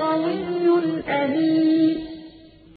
أَمِينٌ